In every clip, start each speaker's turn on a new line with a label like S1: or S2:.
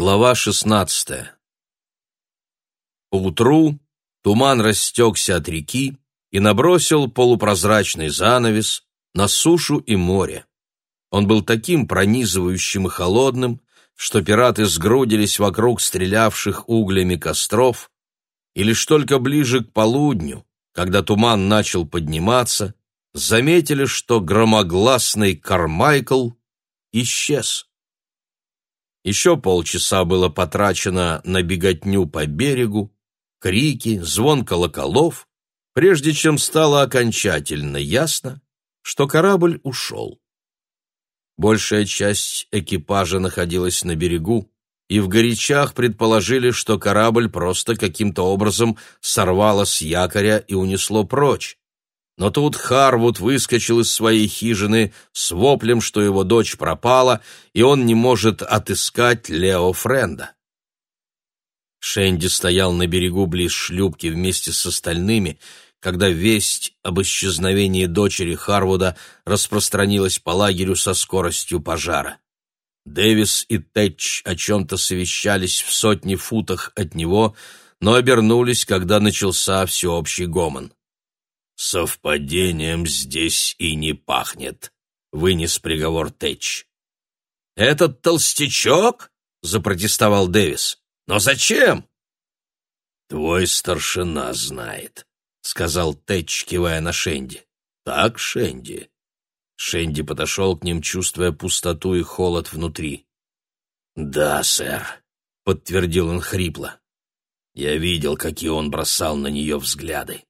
S1: Глава шестнадцатая. Поутру туман растекся от реки и набросил полупрозрачный занавес на сушу и море. Он был таким пронизывающим и холодным, что пираты сгрудились вокруг стрелявших углями костров, и лишь только ближе к полудню, когда туман начал подниматься, заметили, что громогласный Кармайкл исчез. Еще полчаса было потрачено на беготню по берегу, крики, звон колоколов, прежде чем стало окончательно ясно, что корабль ушел. Большая часть экипажа находилась на берегу, и в горячах предположили, что корабль просто каким-то образом сорвало с якоря и унесло прочь. Но тут Харвуд выскочил из своей хижины с воплем, что его дочь пропала, и он не может отыскать Лео Френда. Шенди стоял на берегу близ шлюпки вместе с остальными, когда весть об исчезновении дочери Харвуда распространилась по лагерю со скоростью пожара. Дэвис и Тэтч о чем-то совещались в сотни футах от него, но обернулись, когда начался всеобщий гомон. «Совпадением здесь и не пахнет», — вынес приговор Тэтч. «Этот толстячок?» — запротестовал Дэвис. «Но зачем?» «Твой старшина знает», — сказал Тэтч, кивая на Шенди. «Так, Шенди?» Шенди подошел к ним, чувствуя пустоту и холод внутри. «Да, сэр», — подтвердил он хрипло. «Я видел, какие он бросал на нее взгляды.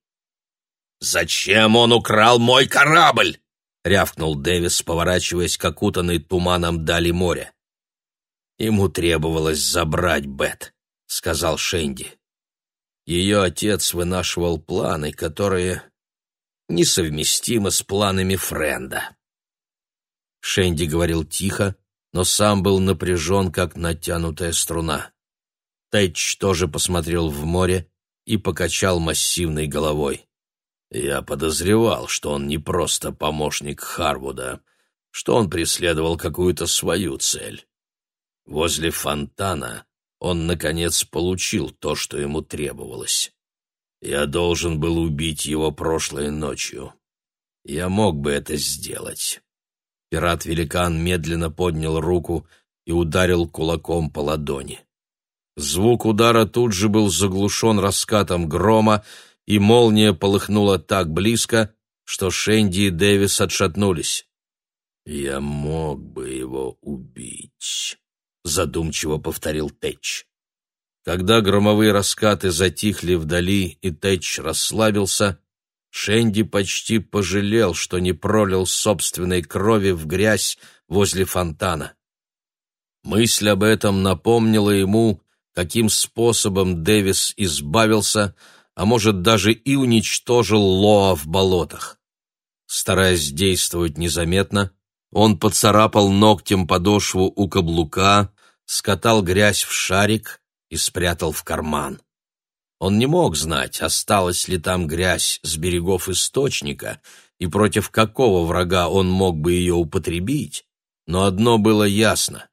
S1: «Зачем он украл мой корабль?» — рявкнул Дэвис, поворачиваясь к окутанной туманом дали моря. «Ему требовалось забрать Бет», — сказал Шенди. Ее отец вынашивал планы, которые несовместимы с планами Френда. Шенди говорил тихо, но сам был напряжен, как натянутая струна. Тэтч тоже посмотрел в море и покачал массивной головой. Я подозревал, что он не просто помощник Харвуда, что он преследовал какую-то свою цель. Возле фонтана он, наконец, получил то, что ему требовалось. Я должен был убить его прошлой ночью. Я мог бы это сделать. Пират-великан медленно поднял руку и ударил кулаком по ладони. Звук удара тут же был заглушен раскатом грома, и молния полыхнула так близко, что Шенди и Дэвис отшатнулись. «Я мог бы его убить», — задумчиво повторил Тэтч. Когда громовые раскаты затихли вдали и Тэтч расслабился, Шенди почти пожалел, что не пролил собственной крови в грязь возле фонтана. Мысль об этом напомнила ему, каким способом Дэвис избавился а может даже и уничтожил Лоа в болотах. Стараясь действовать незаметно, он поцарапал ногтем подошву у каблука, скатал грязь в шарик и спрятал в карман. Он не мог знать, осталась ли там грязь с берегов источника и против какого врага он мог бы ее употребить, но одно было ясно.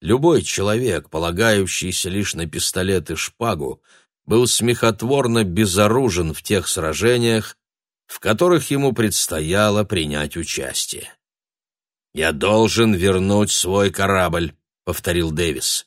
S1: Любой человек, полагающийся лишь на пистолет и шпагу, был смехотворно безоружен в тех сражениях, в которых ему предстояло принять участие. «Я должен вернуть свой корабль», — повторил Дэвис.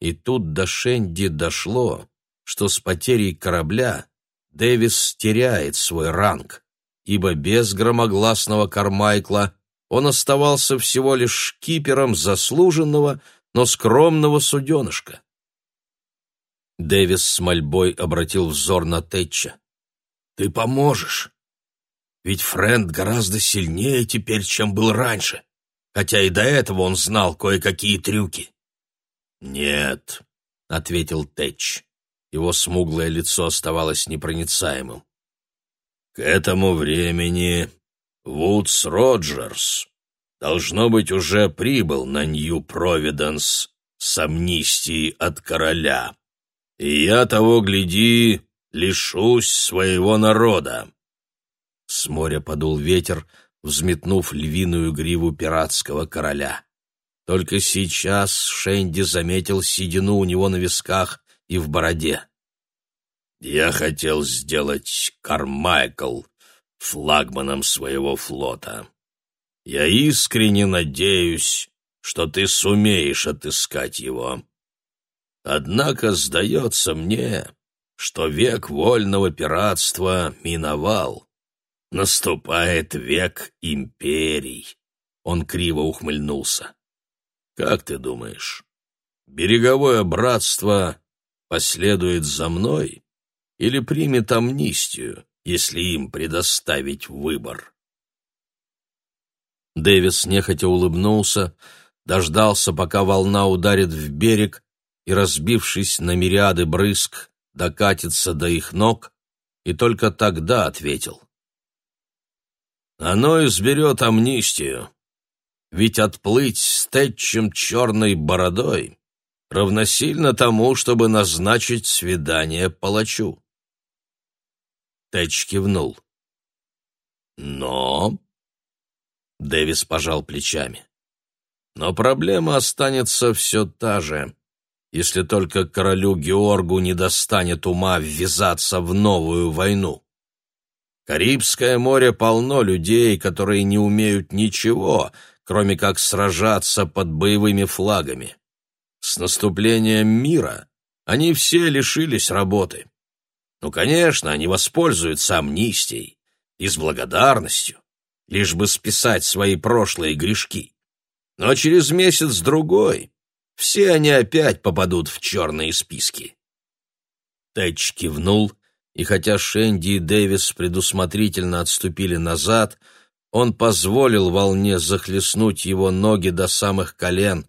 S1: И тут до Шенди дошло, что с потерей корабля Дэвис теряет свой ранг, ибо без громогласного Кармайкла он оставался всего лишь шкипером заслуженного, но скромного суденышка. Дэвис с мольбой обратил взор на Тэтча. «Ты поможешь. Ведь Фрэнд гораздо сильнее теперь, чем был раньше, хотя и до этого он знал кое-какие трюки». «Нет», — ответил Тэтч. Его смуглое лицо оставалось непроницаемым. «К этому времени Вудс Роджерс, должно быть, уже прибыл на Нью-Провиденс с амнистией от короля и я того, гляди, лишусь своего народа. С моря подул ветер, взметнув львиную гриву пиратского короля. Только сейчас Шенди заметил седину у него на висках и в бороде. «Я хотел сделать Кармайкл флагманом своего флота. Я искренне надеюсь, что ты сумеешь отыскать его. Однако сдается мне, что век вольного пиратства миновал. Наступает век империй. Он криво ухмыльнулся. Как ты думаешь, береговое братство последует за мной или примет амнистию, если им предоставить выбор? Дэвис нехотя улыбнулся, дождался, пока волна ударит в берег, и, разбившись на мириады брызг, докатится до их ног, и только тогда ответил. «Оно изберет амнистию, ведь отплыть с Тэтчем черной бородой равносильно тому, чтобы назначить свидание палачу». Тэтч кивнул. «Но...» — Дэвис пожал плечами. «Но проблема останется все та же если только королю Георгу не достанет ума ввязаться в новую войну. Карибское море полно людей, которые не умеют ничего, кроме как сражаться под боевыми флагами. С наступлением мира они все лишились работы. Ну, конечно, они воспользуются амнистией и с благодарностью, лишь бы списать свои прошлые грешки. Но через месяц-другой все они опять попадут в черные списки. Тэтч кивнул, и хотя Шенди и Дэвис предусмотрительно отступили назад, он позволил волне захлестнуть его ноги до самых колен.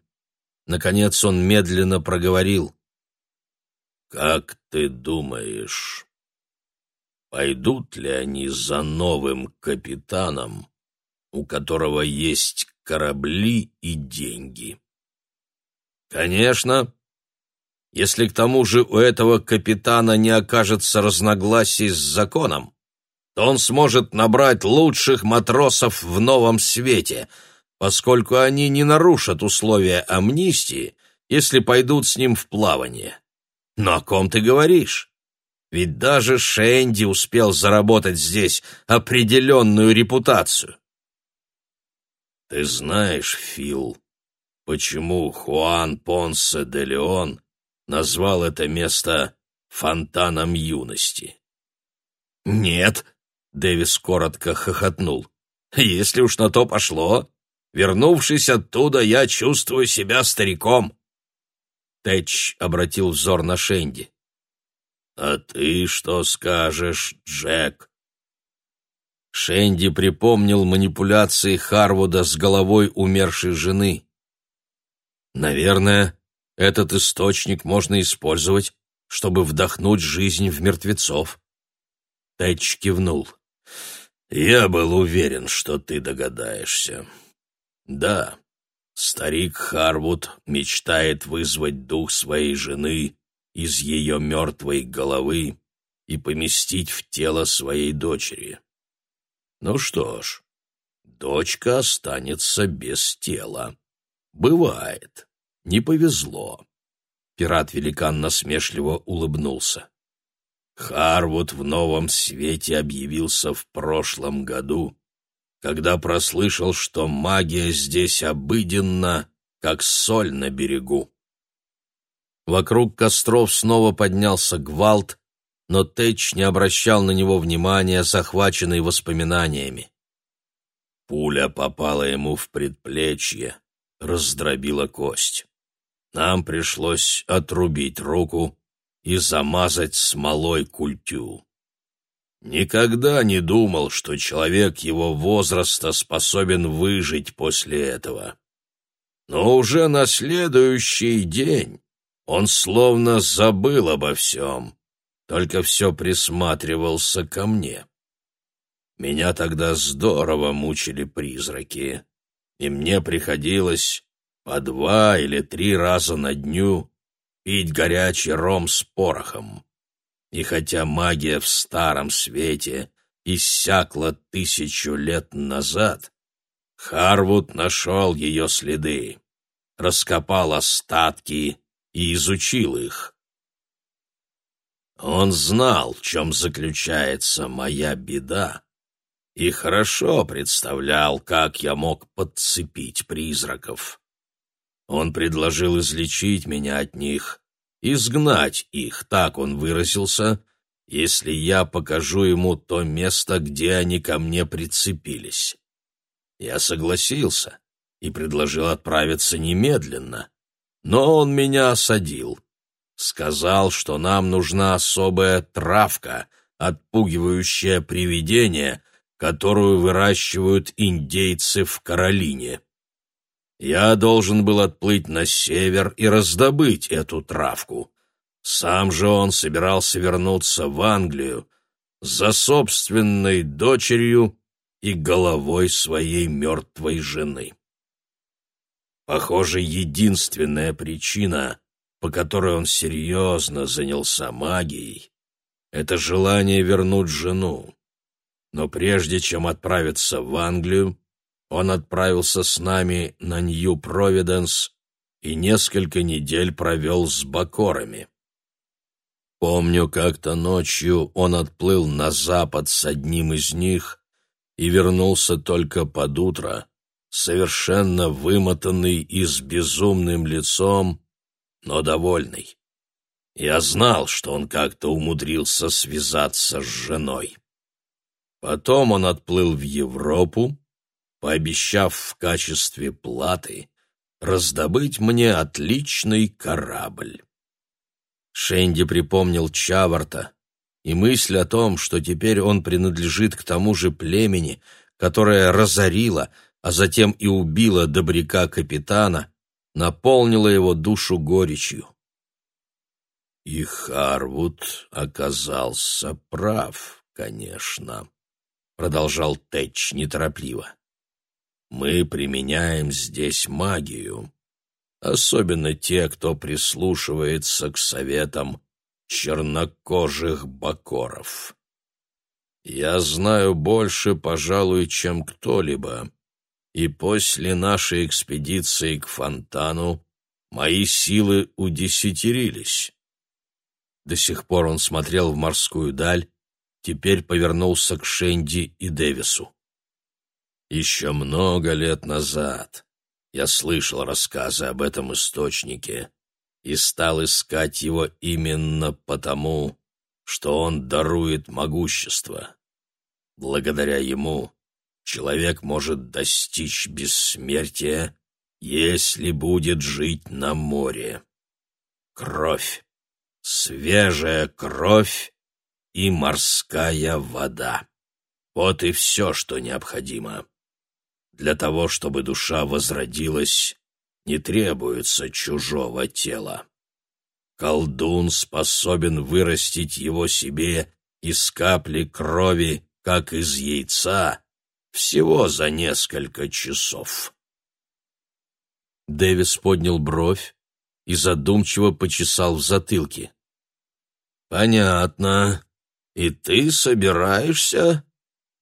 S1: Наконец он медленно проговорил. «Как ты думаешь, пойдут ли они за новым капитаном, у которого есть корабли и деньги?» Конечно. Если к тому же у этого капитана не окажется разногласий с законом, то он сможет набрать лучших матросов в новом свете, поскольку они не нарушат условия амнистии, если пойдут с ним в плавание. Но о ком ты говоришь? Ведь даже Шенди успел заработать здесь определенную репутацию. Ты знаешь, Фил, почему Хуан Понсе де Леон назвал это место фонтаном юности. «Нет», — Дэвис коротко хохотнул, — «если уж на то пошло, вернувшись оттуда, я чувствую себя стариком». Тэтч обратил взор на Шенди. «А ты что скажешь, Джек?» Шенди припомнил манипуляции Харвуда с головой умершей жены. Наверное, этот источник можно использовать, чтобы вдохнуть жизнь в мертвецов. Тэтч кивнул. Я был уверен, что ты догадаешься. Да, старик Харвуд мечтает вызвать дух своей жены из ее мертвой головы и поместить в тело своей дочери. Ну что ж, дочка останется без тела. Бывает. Не повезло. Пират-великан насмешливо улыбнулся. Харвуд в новом свете объявился в прошлом году, когда прослышал, что магия здесь обыденна, как соль на берегу. Вокруг костров снова поднялся гвалт, но Тэч не обращал на него внимания, захваченный воспоминаниями. Пуля попала ему в предплечье, раздробила кость. Нам пришлось отрубить руку и замазать смолой культю. Никогда не думал, что человек его возраста способен выжить после этого. Но уже на следующий день он словно забыл обо всем, только все присматривался ко мне. Меня тогда здорово мучили призраки, и мне приходилось по два или три раза на дню пить горячий ром с порохом. И хотя магия в старом свете иссякла тысячу лет назад, Харвуд нашел ее следы. раскопал остатки и изучил их. Он знал, в чем заключается моя беда, и хорошо представлял, как я мог подцепить призраков. Он предложил излечить меня от них, изгнать их, так он выразился, если я покажу ему то место, где они ко мне прицепились. Я согласился и предложил отправиться немедленно, но он меня осадил. Сказал, что нам нужна особая травка, отпугивающая привидения, которую выращивают индейцы в Каролине. Я должен был отплыть на север и раздобыть эту травку. Сам же он собирался вернуться в Англию за собственной дочерью и головой своей мертвой жены. Похоже, единственная причина, по которой он серьезно занялся магией, это желание вернуть жену. Но прежде чем отправиться в Англию, он отправился с нами на Нью-Провиденс и несколько недель провел с бакорами. Помню, как-то ночью он отплыл на запад с одним из них и вернулся только под утро, совершенно вымотанный и с безумным лицом, но довольный. Я знал, что он как-то умудрился связаться с женой. Потом он отплыл в Европу, пообещав в качестве платы раздобыть мне отличный корабль. Шенди припомнил Чаварта и мысль о том, что теперь он принадлежит к тому же племени, которое разорило, а затем и убило добряка-капитана, наполнила его душу горечью. И Харвуд оказался прав, конечно, продолжал Тэтч неторопливо. Мы применяем здесь магию, особенно те, кто прислушивается к советам чернокожих бакоров. Я знаю больше, пожалуй, чем кто-либо, и после нашей экспедиции к фонтану мои силы удесятерились. До сих пор он смотрел в морскую даль, теперь повернулся к Шенди и Дэвису. Еще много лет назад я слышал рассказы об этом источнике и стал искать его именно потому, что он дарует могущество. Благодаря ему человек может достичь бессмертия, если будет жить на море. Кровь, свежая кровь и морская вода. Вот и все, что необходимо. Для того, чтобы душа возродилась, не требуется чужого тела. Колдун способен вырастить его себе из капли крови, как из яйца, всего за несколько часов. Дэвис поднял бровь и задумчиво почесал в затылке. «Понятно. И ты собираешься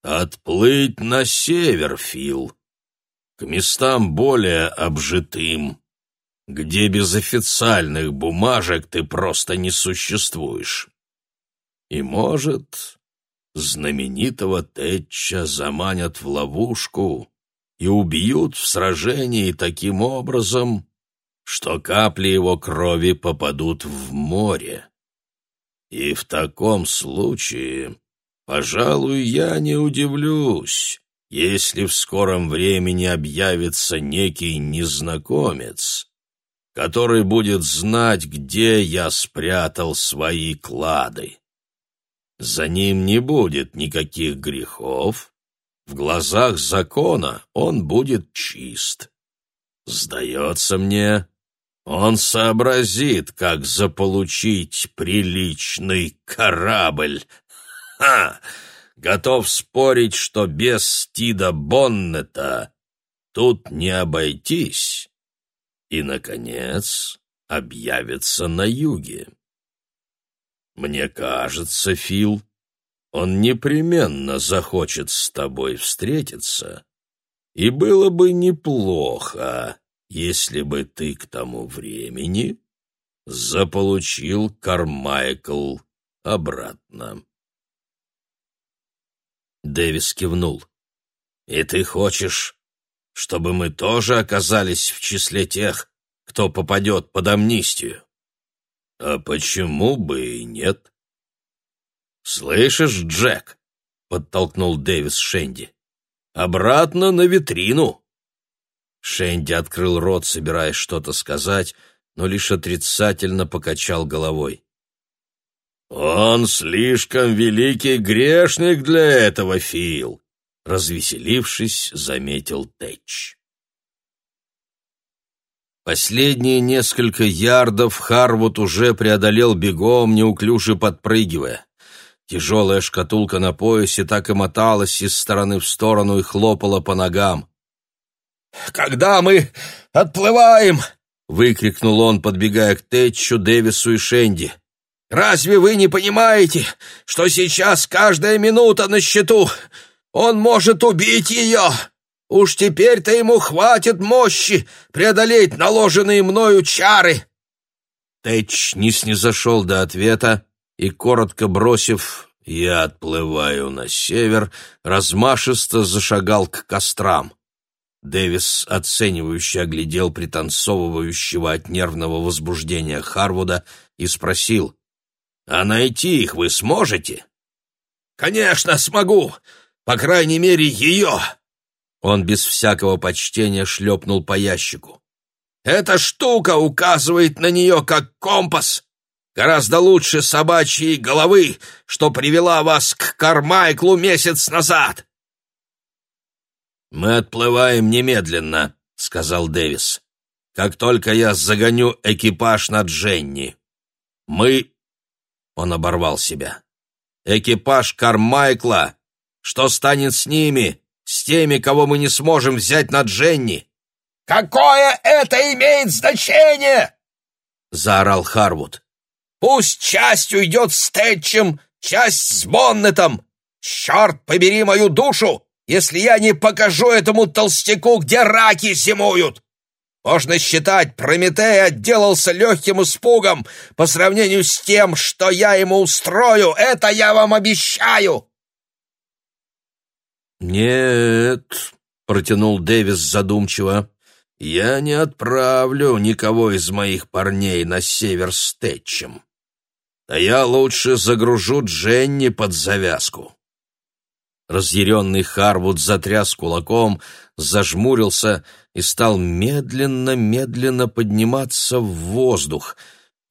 S1: отплыть на север, Фил?» К местам более обжитым, где без официальных бумажек ты просто не существуешь. И, может, знаменитого Тэтча заманят в ловушку и убьют в сражении таким образом, что капли его крови попадут в море. И в таком случае, пожалуй, я не удивлюсь, если в скором времени объявится некий незнакомец, который будет знать, где я спрятал свои клады. За ним не будет никаких грехов, в глазах закона он будет чист. Сдается мне, он сообразит, как заполучить приличный корабль. Ха! Готов спорить, что без Стида Боннета тут не обойтись. И, наконец, объявится на юге. Мне кажется, Фил, он непременно захочет с тобой встретиться, и было бы неплохо, если бы ты к тому времени заполучил Кармайкл обратно. Дэвис кивнул. «И ты хочешь, чтобы мы тоже оказались в числе тех, кто попадет под амнистию?» «А почему бы и нет?» «Слышишь, Джек?» — подтолкнул Дэвис Шенди. «Обратно на витрину!» Шенди открыл рот, собираясь что-то сказать, но лишь отрицательно покачал головой. «Он слишком великий грешник для этого, Фил!» Развеселившись, заметил Тэтч. Последние несколько ярдов Харвуд уже преодолел бегом, неуклюже подпрыгивая. Тяжелая шкатулка на поясе так и моталась из стороны в сторону и хлопала по ногам. «Когда мы отплываем?» — выкрикнул он, подбегая к Тэтчу, Дэвису и Шенди. «Разве вы не понимаете, что сейчас каждая минута на счету? Он может убить ее! Уж теперь-то ему хватит мощи преодолеть наложенные мною чары!» Тэтч не снизошел до ответа и, коротко бросив «Я отплываю на север», размашисто зашагал к кострам. Дэвис оценивающе оглядел пританцовывающего от нервного возбуждения Харвуда и спросил, «А найти их вы сможете?» «Конечно, смогу! По крайней мере, ее!» Он без всякого почтения шлепнул по ящику. «Эта штука указывает на нее как компас. Гораздо лучше собачьей головы, что привела вас к Кармайклу месяц назад. «Мы отплываем немедленно», — сказал Дэвис. «Как только я загоню экипаж на Дженни. Мы...» Он оборвал себя. «Экипаж Кармайкла! Что станет с ними, с теми, кого мы не сможем взять на Дженни?» «Какое это имеет значение?» — заорал Харвуд. «Пусть часть уйдет с Тэтчем, часть с Боннетом! Черт побери мою душу! если я не покажу этому толстяку, где раки зимуют. Можно считать, Прометей отделался легким испугом по сравнению с тем, что я ему устрою. Это я вам обещаю!» «Нет», — протянул Дэвис задумчиво, — «я не отправлю никого из моих парней на север с Тэтчем. А я лучше загружу Дженни под завязку». Разъяренный Харвуд затряс кулаком, зажмурился и стал медленно-медленно подниматься в воздух.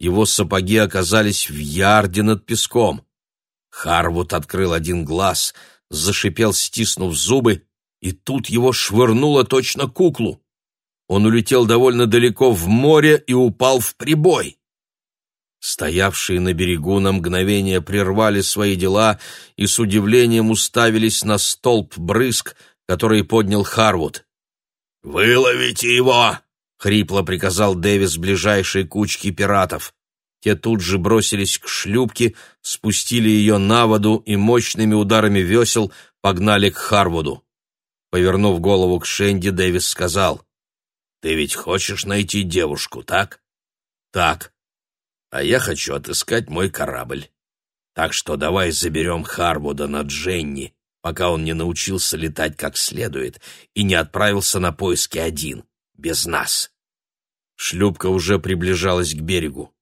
S1: Его сапоги оказались в ярде над песком. Харвуд открыл один глаз, зашипел, стиснув зубы, и тут его швырнуло точно куклу. Он улетел довольно далеко в море и упал в прибой. Стоявшие на берегу на мгновение прервали свои дела и с удивлением уставились на столб брызг, который поднял Харвуд. «Выловите его!» — хрипло приказал Дэвис ближайшей кучки пиратов. Те тут же бросились к шлюпке, спустили ее на воду и мощными ударами весел погнали к Харвуду. Повернув голову к Шенди, Дэвис сказал, «Ты ведь хочешь найти девушку, так?» «Так», а я хочу отыскать мой корабль. Так что давай заберем Харвуда на Дженни, пока он не научился летать как следует и не отправился на поиски один, без нас. Шлюпка уже приближалась к берегу.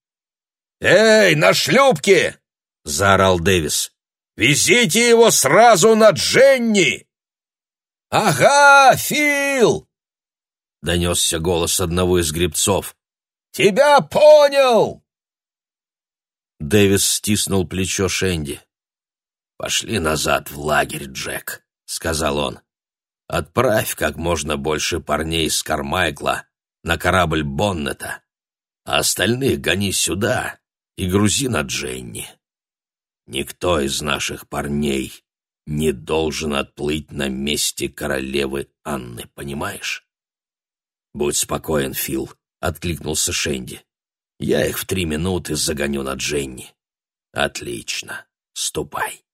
S1: «Эй, на шлюпке!» — заорал Дэвис. «Везите его сразу на Дженни!» «Ага, Фил!» — донесся голос одного из гребцов. «Тебя понял!» Дэвис стиснул плечо Шенди. «Пошли назад в лагерь, Джек», — сказал он. «Отправь как можно больше парней с Кармайкла на корабль Боннета, а остальных гони сюда и грузи на Дженни. Никто из наших парней не должен отплыть на месте королевы Анны, понимаешь?» «Будь спокоен, Фил», — откликнулся Шенди. Я их в три минуты загоню на Дженни. Отлично. Ступай.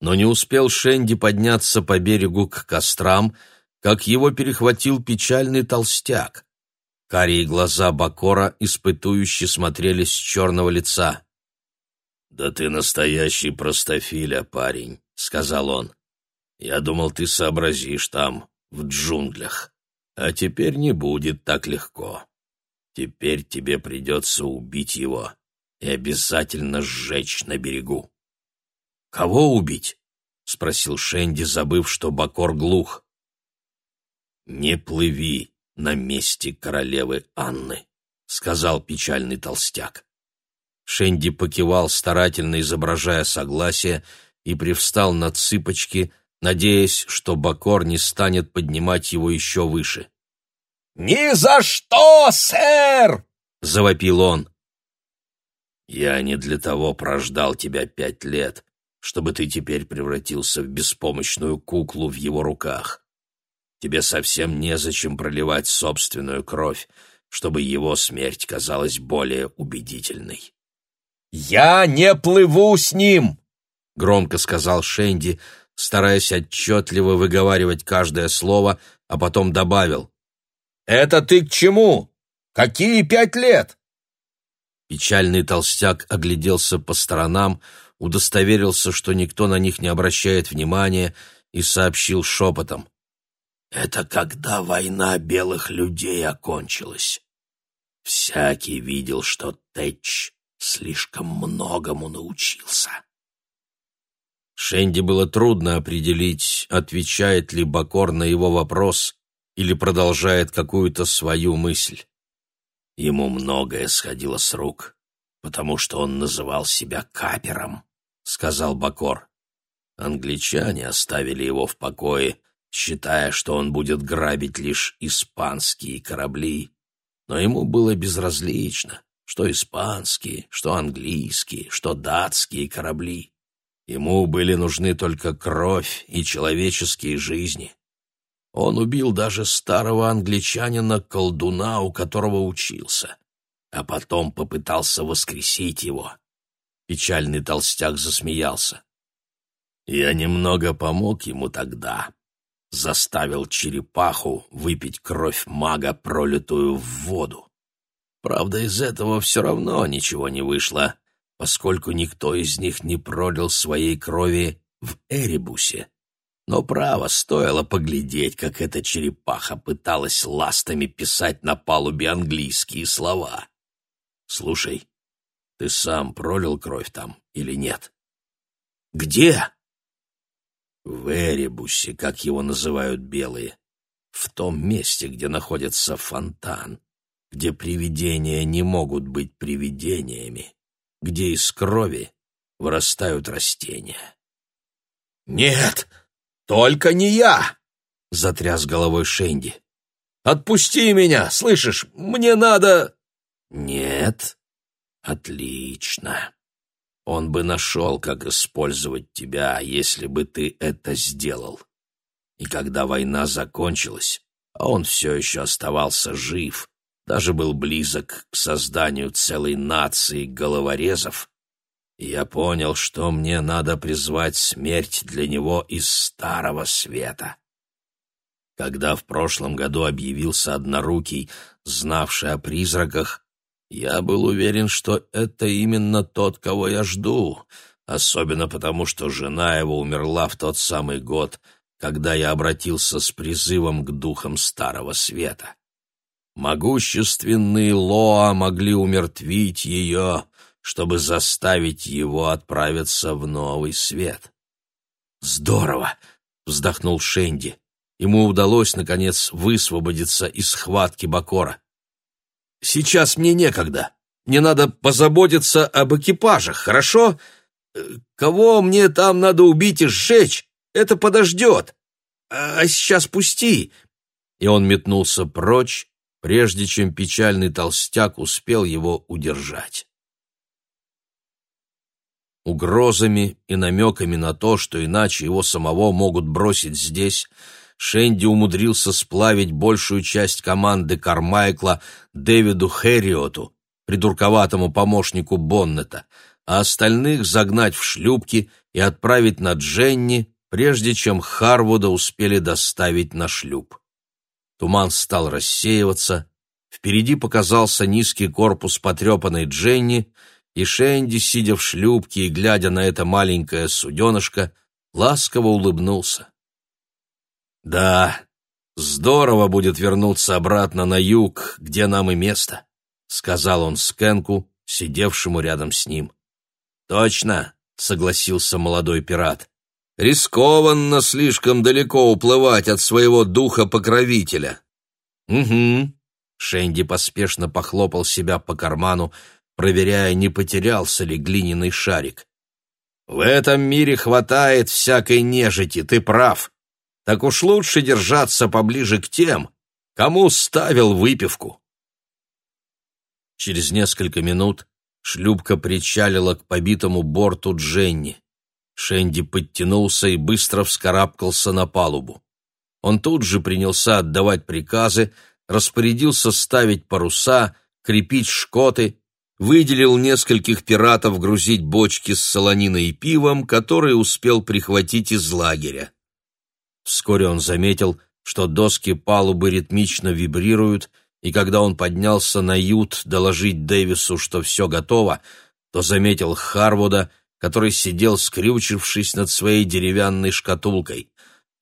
S1: Но не успел Шенди подняться по берегу к кострам, как его перехватил печальный толстяк. Карие глаза Бакора испытующе смотрели с черного лица. «Да ты настоящий простофиля, парень», — сказал он. «Я думал, ты сообразишь там, в джунглях. А теперь не будет так легко. Теперь тебе придется убить его и обязательно сжечь на берегу». «Кого убить?» — спросил Шенди, забыв, что Бакор глух. «Не плыви на месте королевы Анны», — сказал печальный толстяк. Шенди покивал, старательно изображая согласие, и привстал на цыпочки, надеясь, что Бакор не станет поднимать его еще выше.
S2: «Ни за что, сэр!» — завопил он.
S1: «Я не для того прождал тебя пять лет, чтобы ты теперь превратился в беспомощную куклу в его руках. Тебе совсем незачем проливать собственную кровь, чтобы его смерть казалась более убедительной».
S2: «Я не плыву с ним!»
S1: — громко сказал Шенди, стараясь отчетливо выговаривать каждое слово, а потом добавил.
S2: «Это ты к чему? Какие пять лет?»
S1: Печальный толстяк огляделся по сторонам, удостоверился, что никто на них не обращает внимания, и сообщил шепотом. «Это когда война белых людей окончилась. Всякий видел, что Тэтч слишком многому научился». Шенди было трудно определить, отвечает ли Бакор на его вопрос или продолжает какую-то свою мысль. Ему многое сходило с рук, потому что он называл себя капером. — сказал Бакор. Англичане оставили его в покое, считая, что он будет грабить лишь испанские корабли. Но ему было безразлично, что испанские, что английские, что датские корабли. Ему были нужны только кровь и человеческие жизни. Он убил даже старого англичанина-колдуна, у которого учился, а потом попытался воскресить его. Печальный толстяк засмеялся. Я немного помог ему тогда. Заставил черепаху выпить кровь мага, пролитую в воду. Правда, из этого все равно ничего не вышло, поскольку никто из них не пролил своей крови в Эребусе. Но право стоило поглядеть, как эта черепаха пыталась ластами писать на палубе английские слова. Слушай, ты сам пролил кровь там или нет?
S2: Где?
S1: В Эребусе, как его называют белые. В том месте, где находится фонтан, где привидения не могут быть привидениями, где из крови вырастают растения.
S2: «Нет, только не я!» — затряс головой Шенди. «Отпусти меня, слышишь? Мне надо...»
S1: «Нет, Отлично. Он бы нашел, как использовать тебя, если бы ты это сделал. И когда война закончилась, а он все еще оставался жив, даже был близок к созданию целой нации головорезов, я понял, что мне надо призвать смерть для него из Старого Света. Когда в прошлом году объявился однорукий, знавший о призраках, я был уверен, что это именно тот, кого я жду, особенно потому, что жена его умерла в тот самый год, когда я обратился с призывом к духам Старого Света. Могущественные Лоа могли умертвить ее, чтобы заставить его отправиться в новый свет.
S2: «Здорово!» — вздохнул Шенди. Ему удалось, наконец, высвободиться из схватки Бакора. Сейчас мне некогда. Мне надо позаботиться об экипажах, хорошо? Э, кого мне там надо убить и сжечь, это подождет. А сейчас пусти!» И он метнулся прочь, прежде чем печальный толстяк успел его удержать. Угрозами и намеками на то, что иначе его самого могут бросить здесь, Шенди умудрился сплавить большую часть команды Кармайкла Дэвиду Хэриоту, придурковатому помощнику Боннета, а остальных загнать в шлюпки и отправить на Дженни, прежде чем Харвуда успели доставить на шлюп. Туман стал рассеиваться, впереди показался низкий корпус потрепанной Дженни, и Шенди, сидя в шлюпке и глядя на это маленькое суденышко, ласково улыбнулся. «Да, здорово будет вернуться обратно на юг, где нам и место», — сказал он Скенку, сидевшему рядом с ним. «Точно», — согласился молодой пират. «Рискованно слишком далеко уплывать от своего духа-покровителя». «Угу», — Шенди поспешно похлопал себя по карману, проверяя, не потерялся ли глиняный шарик. «В этом мире хватает всякой нежити, ты прав. Так уж лучше держаться поближе к тем, кому ставил выпивку». Через несколько минут шлюпка причалила к побитому борту Дженни. Шенди подтянулся и быстро вскарабкался на палубу. Он тут же принялся отдавать приказы, распорядился ставить паруса, крепить шкоты, выделил нескольких пиратов грузить бочки с солониной и пивом, которые успел прихватить из лагеря. Вскоре он заметил, что доски палубы ритмично вибрируют, и когда он поднялся на ют доложить Дэвису, что все готово, то заметил Харвуда, который сидел, скрючившись над своей деревянной шкатулкой.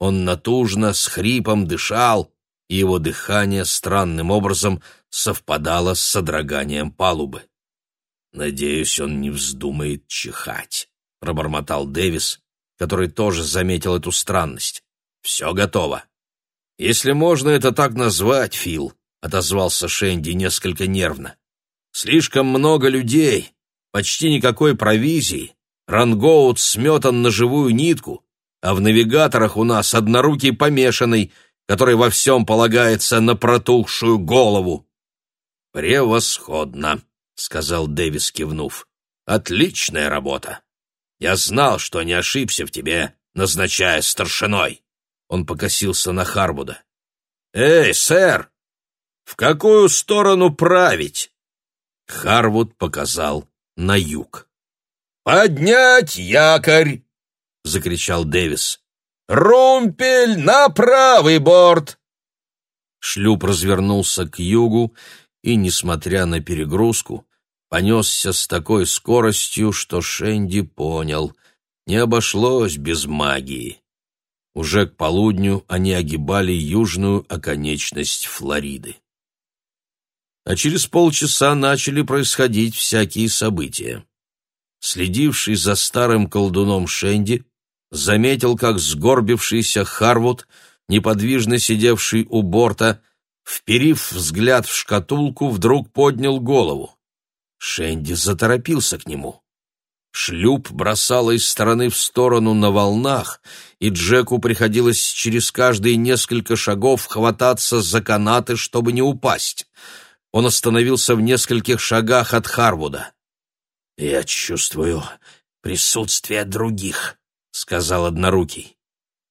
S2: Он натужно, с хрипом дышал, и его дыхание странным образом совпадало с содроганием палубы. «Надеюсь, он не вздумает чихать», — пробормотал Дэвис, который тоже заметил эту странность. «Все готово». «Если можно это так назвать, Фил», — отозвался Шенди несколько нервно. «Слишком много людей, почти никакой провизии, рангоут сметан на живую нитку, а в навигаторах у нас однорукий помешанный, который во всем полагается на протухшую голову». «Превосходно», — сказал Дэвис, кивнув. «Отличная работа. Я знал, что не ошибся в тебе, назначая старшиной». Он покосился на Харбуда. «Эй, сэр, в какую сторону править?» Харвуд показал на юг. «Поднять якорь!» — закричал Дэвис. «Румпель на правый борт!» Шлюп развернулся к югу и, несмотря на перегрузку, понесся с такой скоростью, что Шенди понял — не обошлось без магии. Уже к полудню они огибали южную оконечность Флориды а через полчаса начали происходить всякие события. Следивший за старым колдуном Шенди заметил, как сгорбившийся Харвуд, неподвижно сидевший у борта, вперив взгляд в шкатулку, вдруг поднял голову. Шенди заторопился к нему. Шлюп бросало из стороны в сторону на волнах, и Джеку приходилось через каждые несколько шагов хвататься за канаты, чтобы не упасть — он остановился в нескольких шагах от Харвуда. «Я чувствую присутствие других», — сказал однорукий.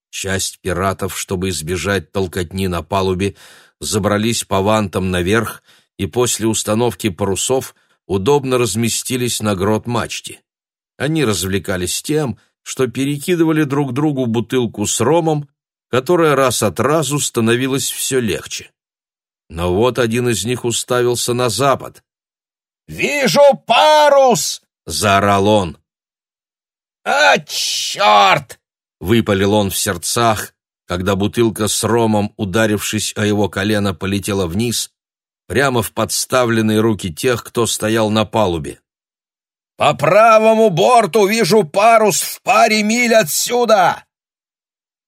S2: Часть пиратов, чтобы избежать толкотни на палубе, забрались по вантам наверх и после установки парусов удобно разместились на грот-мачте. Они развлекались тем, что перекидывали друг другу бутылку с ромом, которая раз от разу становилась все легче. Но вот один из них уставился на запад. «Вижу парус!» — заорал он. «А, черт!» — выпалил он в сердцах, когда бутылка с ромом, ударившись о его колено, полетела вниз, прямо в подставленные руки тех, кто стоял на палубе. «По правому борту вижу парус в паре миль отсюда!»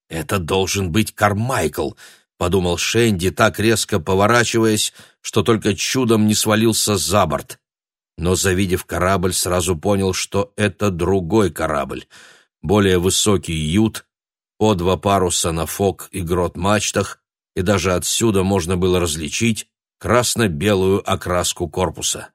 S2: «Это должен быть Кармайкл», подумал Шенди, так резко поворачиваясь, что только чудом не свалился за борт. Но, завидев корабль, сразу понял, что это другой корабль, более высокий ют, по два паруса на фок и грот-мачтах, и даже отсюда можно было различить красно-белую окраску корпуса.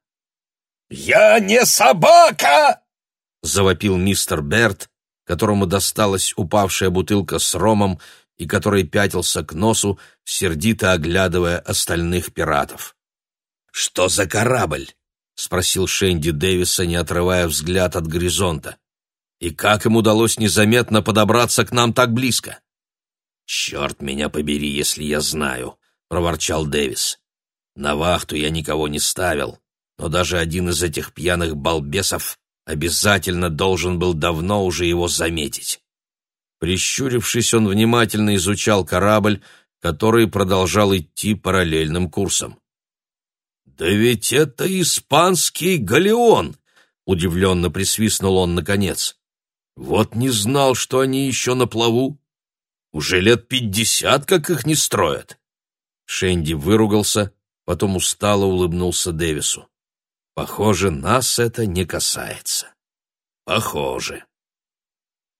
S2: «Я не собака!» — завопил мистер Берт, которому досталась упавшая бутылка с ромом, и который пятился к носу, сердито оглядывая остальных пиратов. «Что за корабль?» — спросил Шенди Дэвиса, не отрывая взгляд от горизонта. И как им удалось незаметно подобраться к нам так близко? «Черт меня побери, если я знаю», — проворчал Дэвис. «На вахту я никого не ставил, но даже один из этих пьяных балбесов обязательно должен был давно уже его заметить». Прищурившись, он внимательно изучал корабль, который продолжал идти параллельным курсом. «Да ведь это испанский галеон!» — удивленно присвистнул он наконец. «Вот не знал, что они еще на плаву. Уже лет пятьдесят, как их не строят». Шенди выругался, потом устало улыбнулся Дэвису. «Похоже, нас это не касается». «Похоже».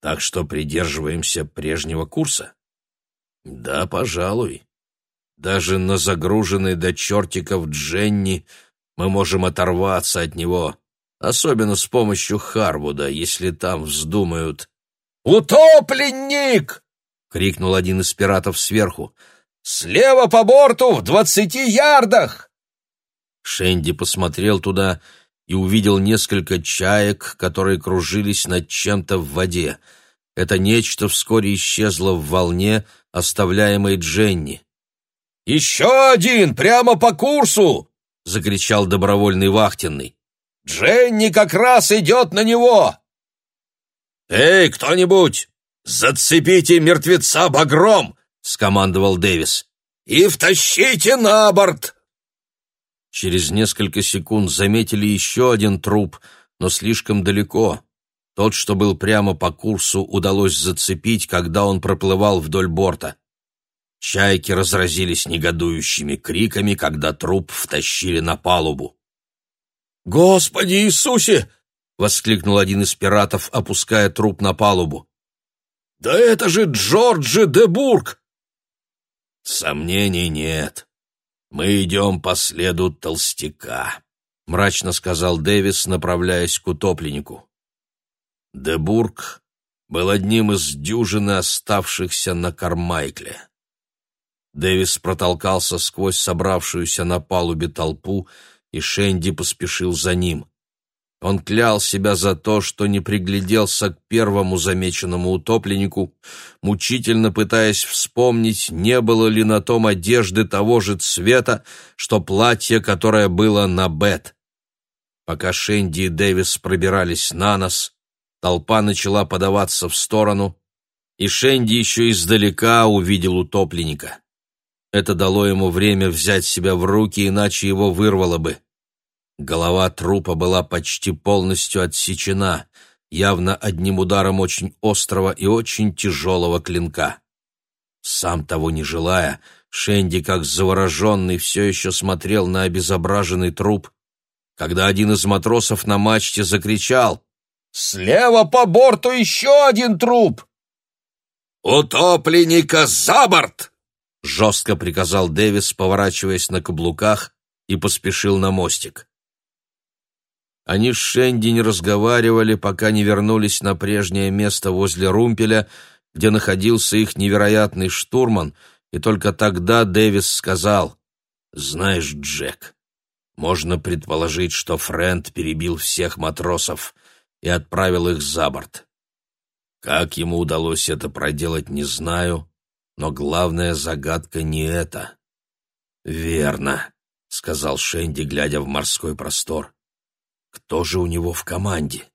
S2: «Так что придерживаемся прежнего курса?» Да, пожалуй. Даже на загруженной до чертиков Дженни мы можем оторваться от него, особенно с помощью Харвуда, если там вздумают. «Утопленник!» — крикнул один из пиратов сверху. «Слева по борту, в двадцати ярдах!» Шенди посмотрел туда и увидел несколько чаек, которые кружились над чем-то в воде. Это нечто вскоре исчезло в волне, оставляемой Дженни. «Еще один, прямо по курсу!» — закричал добровольный вахтенный. «Дженни как раз идет на него!» «Эй, кто-нибудь, зацепите мертвеца багром!» — скомандовал Дэвис. «И втащите на борт!» Через несколько секунд заметили еще один труп, но слишком далеко. Тот, что был прямо по курсу, удалось зацепить, когда он проплывал вдоль борта. Чайки разразились негодующими криками, когда труп втащили на палубу. «Господи Иисусе!» — воскликнул один из пиратов, опуская труп на палубу. «Да это же Джорджи де Бург!» «Сомнений нет. Мы идем по следу толстяка», — мрачно сказал Дэвис, направляясь к утопленнику. Дебург был одним из дюжины оставшихся на Кармайкле. Дэвис протолкался сквозь собравшуюся на палубе толпу, и Шенди поспешил за ним. Он клял себя за то, что не пригляделся к первому замеченному утопленнику, мучительно пытаясь вспомнить, не было ли на том одежды того же цвета, что платье, которое было на Бет. Пока Шенди и Дэвис пробирались на нос, Толпа начала подаваться в сторону, и Шенди еще издалека увидел утопленника. Это дало ему время взять себя в руки, иначе его вырвало бы. Голова трупа была почти полностью отсечена, явно одним ударом очень острого и очень тяжелого клинка. Сам того не желая, Шенди, как завороженный, все еще смотрел на обезображенный труп, когда один из матросов на мачте закричал Слева по борту еще один труп!» «Утопленника за борт!» — жестко приказал Дэвис, поворачиваясь на каблуках, и поспешил на мостик. Они с Шенди не разговаривали, пока не вернулись на прежнее место возле румпеля, где находился их невероятный штурман, и только тогда Дэвис сказал, «Знаешь, Джек, можно предположить, что Фрэнд перебил всех матросов, и отправил их за борт. Как ему удалось это проделать, не знаю, но главная загадка не это. «Верно», — сказал Шенди, глядя в морской простор. «Кто же у него в команде?»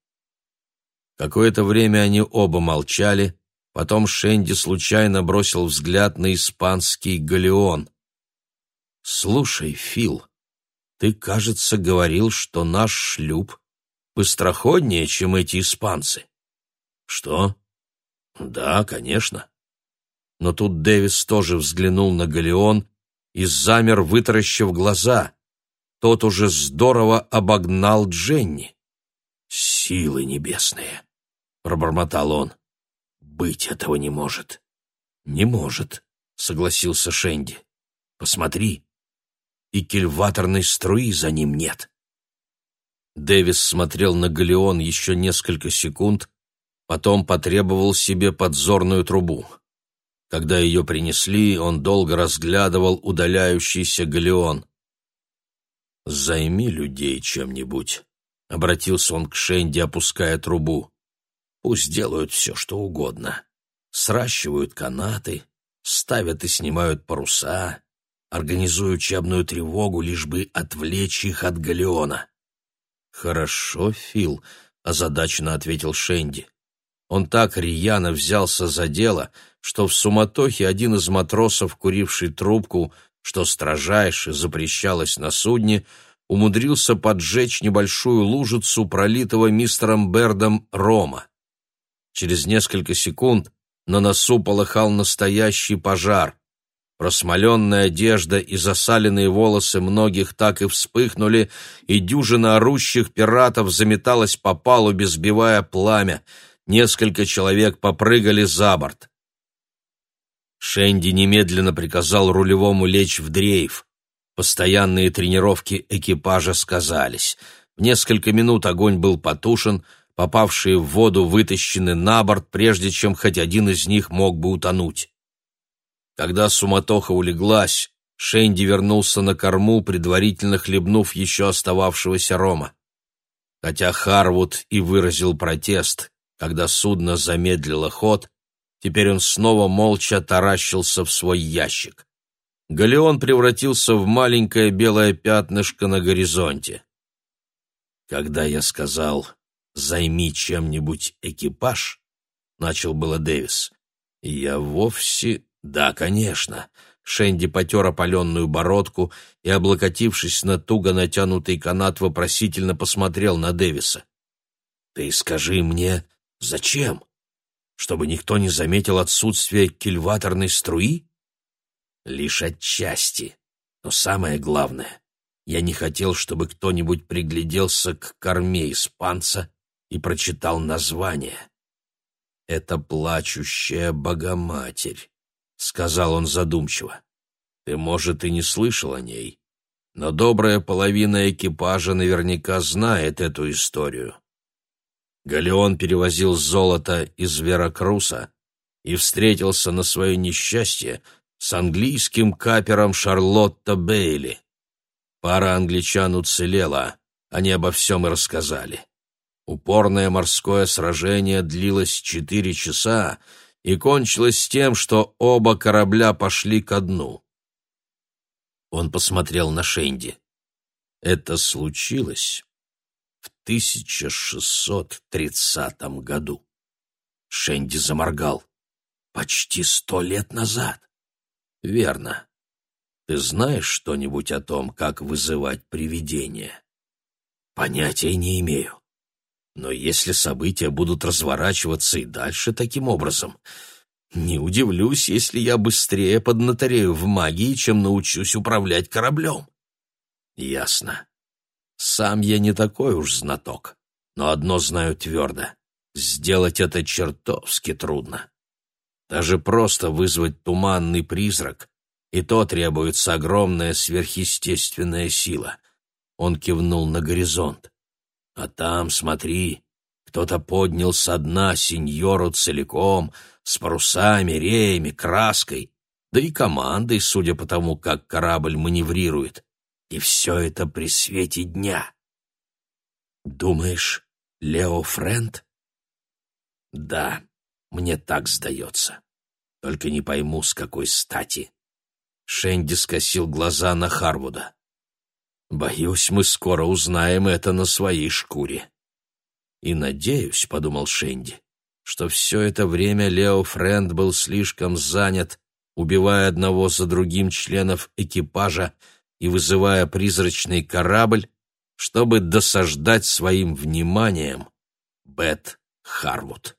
S2: Какое-то время они оба молчали, потом Шенди случайно бросил взгляд на испанский галеон. «Слушай, Фил, ты, кажется, говорил, что наш шлюп быстроходнее, чем эти испанцы. Что? Да, конечно. Но тут Дэвис тоже взглянул на Галеон и замер, вытаращив глаза. Тот уже здорово обогнал Дженни. «Силы небесные!» — пробормотал он. «Быть этого не может». «Не может», — согласился Шенди. «Посмотри, и кильваторной струи за ним нет». Дэвис смотрел на галеон еще несколько секунд, потом потребовал себе подзорную трубу. Когда ее принесли, он долго разглядывал удаляющийся галеон. «Займи людей чем-нибудь», — обратился он к Шенди, опуская трубу.
S1: Пусть делают все, что угодно. Сращивают канаты, ставят и снимают паруса, организуют учебную тревогу, лишь бы отвлечь их от галеона.
S2: «Хорошо, Фил», — озадаченно ответил Шенди. Он так рьяно взялся за дело, что в суматохе один из матросов, куривший трубку, что строжайше запрещалось на судне, умудрился поджечь небольшую лужицу пролитого мистером Бердом рома. Через несколько секунд на носу полыхал настоящий пожар. Просмоленная одежда и засаленные волосы многих так и вспыхнули, и дюжина орущих пиратов заметалась по палубе, сбивая пламя. Несколько человек попрыгали за борт. Шенди немедленно приказал рулевому лечь в дрейф. Постоянные тренировки экипажа сказались. В несколько минут огонь был потушен, попавшие в воду вытащены на борт, прежде чем хоть один из них мог бы утонуть. Когда суматоха улеглась, Шенди вернулся на корму, предварительно хлебнув еще остававшегося рома. Хотя Харвуд и выразил протест, когда судно замедлило ход, теперь он снова молча таращился в свой ящик. Галеон превратился в маленькое белое пятнышко на горизонте. Когда я сказал «займи чем-нибудь экипаж», — начал было Дэвис, — я вовсе «Да, конечно». Шенди потер опаленную бородку и, облокотившись на туго натянутый канат, вопросительно посмотрел на Дэвиса. «Ты скажи мне, зачем? Чтобы никто не заметил отсутствие кильваторной струи?» «Лишь отчасти. Но самое главное, я не хотел, чтобы кто-нибудь пригляделся к корме испанца и прочитал название. Это плачущая Богоматерь. — сказал он задумчиво. «Ты, может, и не слышал о ней, но добрая половина экипажа наверняка знает эту историю. Галеон перевозил золото из Веракруса и встретился на свое несчастье с английским капером Шарлотта Бейли. Пара англичан уцелела, они обо всем и рассказали. Упорное морское сражение длилось четыре часа, и кончилось тем, что оба корабля пошли ко дну. Он посмотрел на Шенди. Это случилось 1630 году. Шенди заморгал. Почти сто лет назад. Верно. Ты знаешь что-нибудь о том, как вызывать привидения? Понятия не имею. Но если события будут разворачиваться и дальше таким образом, не удивлюсь, если я быстрее поднаторею в магии, чем научусь управлять кораблем. Ясно. Сам я не такой уж знаток, но одно знаю твердо — сделать это чертовски трудно. Даже просто вызвать туманный призрак, и то требуется огромная сверхъестественная сила. Он кивнул на горизонт. А там, смотри, кто-то поднял со дна сеньору целиком, с парусами, реями, краской, да и командой, судя по тому, как корабль маневрирует. И все это при свете дня. Думаешь, Лео Френд? Да, мне так сдается. Только не пойму, с какой стати. Шенди скосил глаза на Харвуда. Боюсь, мы скоро узнаем это на своей шкуре. И надеюсь, — подумал Шенди, — что все это время Лео Френд был слишком занят, убивая одного за другим членов экипажа и вызывая призрачный корабль, чтобы досаждать своим вниманием Бет Харвуд.